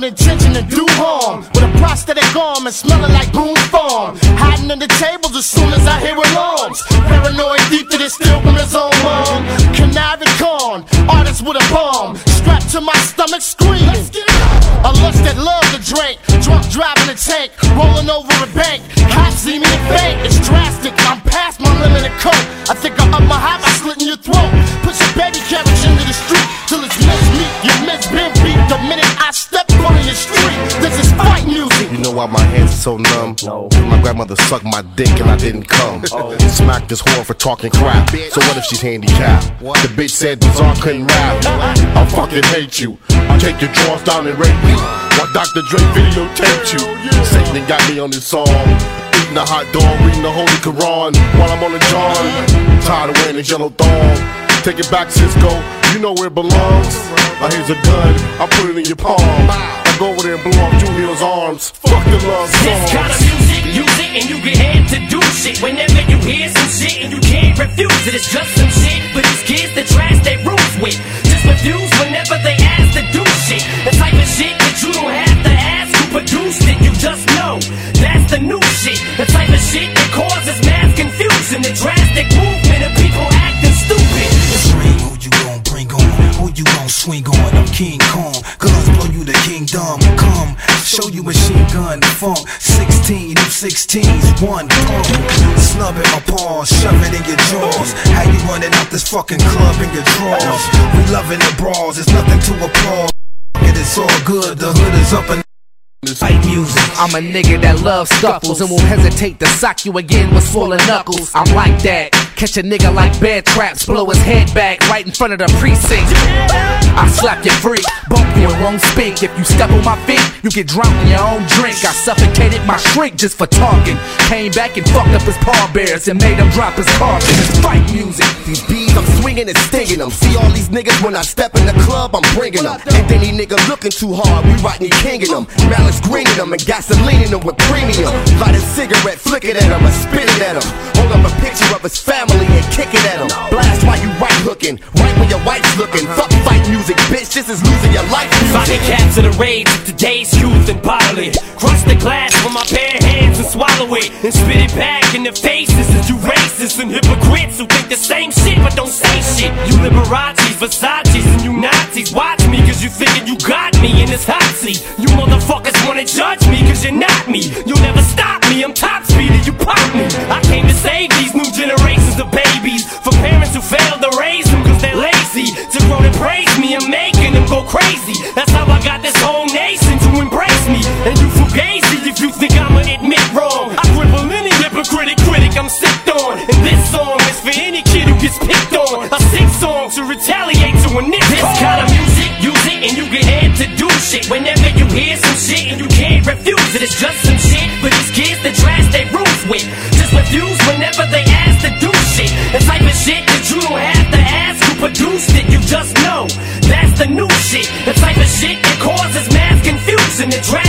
with intention to do harm. With a prosthetic arm and smelling like Boone's Farm. Hiding under tables as soon as I hear alarms. Paranoid deep that it still from his own mom. Conniving con, artist with a bomb. Strapped to my stomach screaming. A lust that love to drink. Drunk driving a tank. Rolling over a bank. Cops see me why my hands are so numb? No. My grandmother sucked my dick and I didn't come. Smacked this whore for talking crap. So what if she's handicapped? The bitch said Bizarre couldn't rap. I fucking hate you. I'll take your drawers down and rape you. While Dr. Dre videotaped you. Satan got me on this song. Eating a hot dog, reading the Holy Quran while I'm on the John. Tired of wearing this yellow thong. Take it back, Sisqo. You know where it belongs. Now here's a gun. I put it in your palm. I go over there and blow off arms. Fuck the love This kind of music, use it and you get had to do shit. Whenever you hear some shit and you can't refuse it, it's just some shit for these kids to trash their rooms with. Just refuse whenever they ask to do shit. The type of shit that you don't have to ask who produced it. You just know that's the new shit. The type of shit that causes mass confusion, the drastic movement of people acting stupid. Ring, who you gon' bring on? Who you gon' swing on? I'm King Kong. Guns blow you the kingdom. Come, show you machine gun funk. 16, you 16s, one pump. Snub in my paws, shove it in your jaws. How you running out this fucking club in your drawers? We loving the brawls, there's nothing to applaud. It is all good, the hood is up and Fight music. I'm a nigga that loves scuffles and won't hesitate to sock you again with swollen knuckles. I'm like that. Catch a nigga like bear traps, blow his head back right in front of the precinct. I slap you free, bump you and won't speak. If you step on my feet, you get drunk in your own drink. I suffocated my shrink just for talking. Came back and fucked up his pallbearers and made him drop his carpet. It's fight music. These bees, I'm swinging and stinging them. See all these niggas when I step in the club, I'm bringing them. And any nigga looking too hard, we and kinging them. Malice greening them and gasoline in them with premium. Light a cigarette, flick it at him, and spit it at him. Hold up a picture of his family and kick it at him. Blast while you right hooking, right when your wife's looking. Fuck fight music, bitch, this is losing your life. The cats of the rage today's youth and it. Crush the glass with my bare hands and swallow it. And spit it back in the faces of you racists and hypocrites who think the same shit but don't say shit. You Liberace's, Versace's, and you Nazis. Watch me cause you thinking you got me in this hot seat. You motherfuckers wanna judge me cause you're not me. You'll never stop me, I'm top speed and you pop me. I came to save these new generations failed to raise them cause they're lazy. To grow and praise me, I'm making them go crazy. That's how I got this whole nation to embrace me. And you fugazi if you think I'ma admit wrong. I cripple any hypocritic critic I'm sick on. And this song is for any kid who gets picked on. A sick song to retaliate to a nigga. This kind of music, use it and you get had to do shit. Whenever you hear some shit and you can't refuse it, it's just some shit for these kids to trash their rooms with. Just refuse whenever they ask to do shit. The type of shit that you don't have to ask who produced it. You just know that's the new shit. The type of shit that causes mass confusion, the drastic